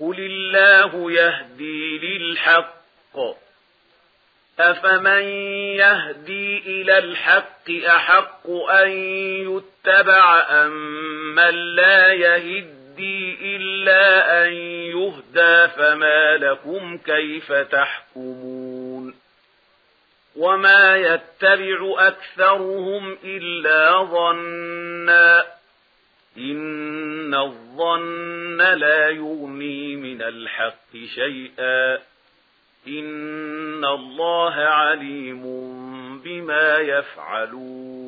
قل الله يهدي للحق. أفمن يهدي إلى الحق أحق أن يتبع أم من لا يهدي إلا أن يهدى فما لكم كيف تحكمون. وما يتبع أكثرهم إلا ظنا إن الظن الظن لا يغني من الحق شيئا. إن الله عليم بما يفعلون.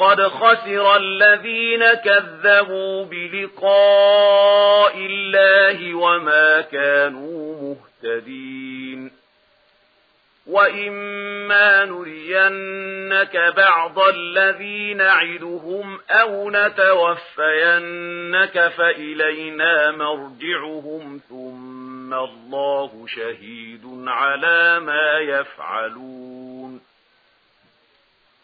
قد خسر الذين كذبوا بلقاء الله وما كانوا مهتدين وإما نرينك بعض الذين عدهم أو نتوفينك فإلينا مرجعهم ثم الله شهيد على ما يفعلون